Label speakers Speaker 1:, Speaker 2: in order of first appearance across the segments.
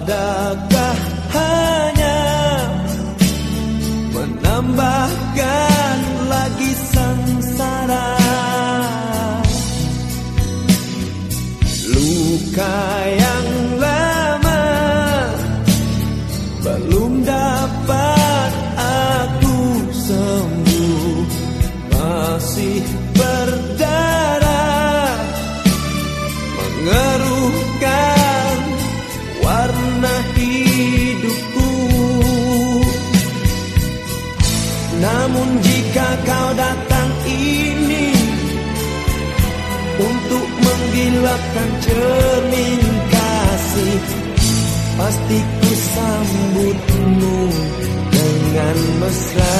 Speaker 1: adakah hanya menambahkan lagi sengsara luka yang akan cermin kasih. Pasti ku sambutmu dengan mesra.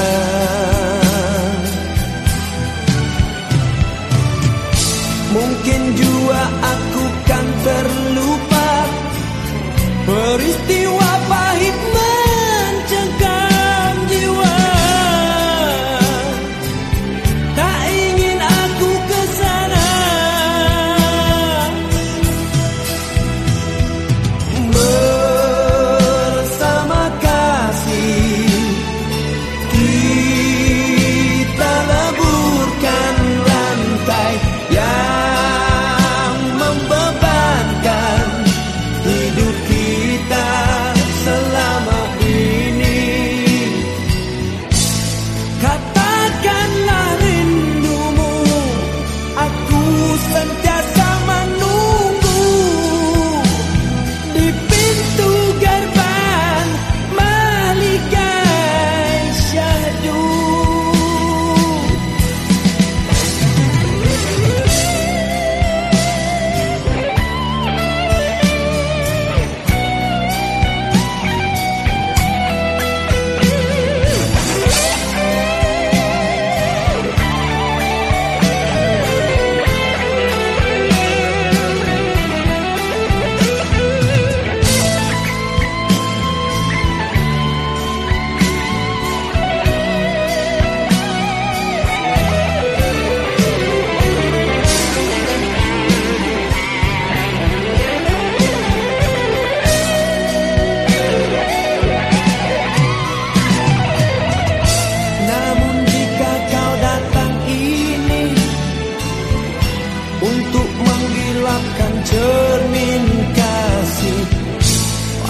Speaker 1: Mungkin jua aku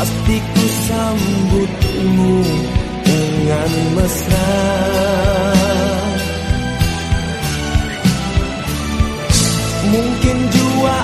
Speaker 1: Pastiku sambutmu dengan mesra. Mungkin jua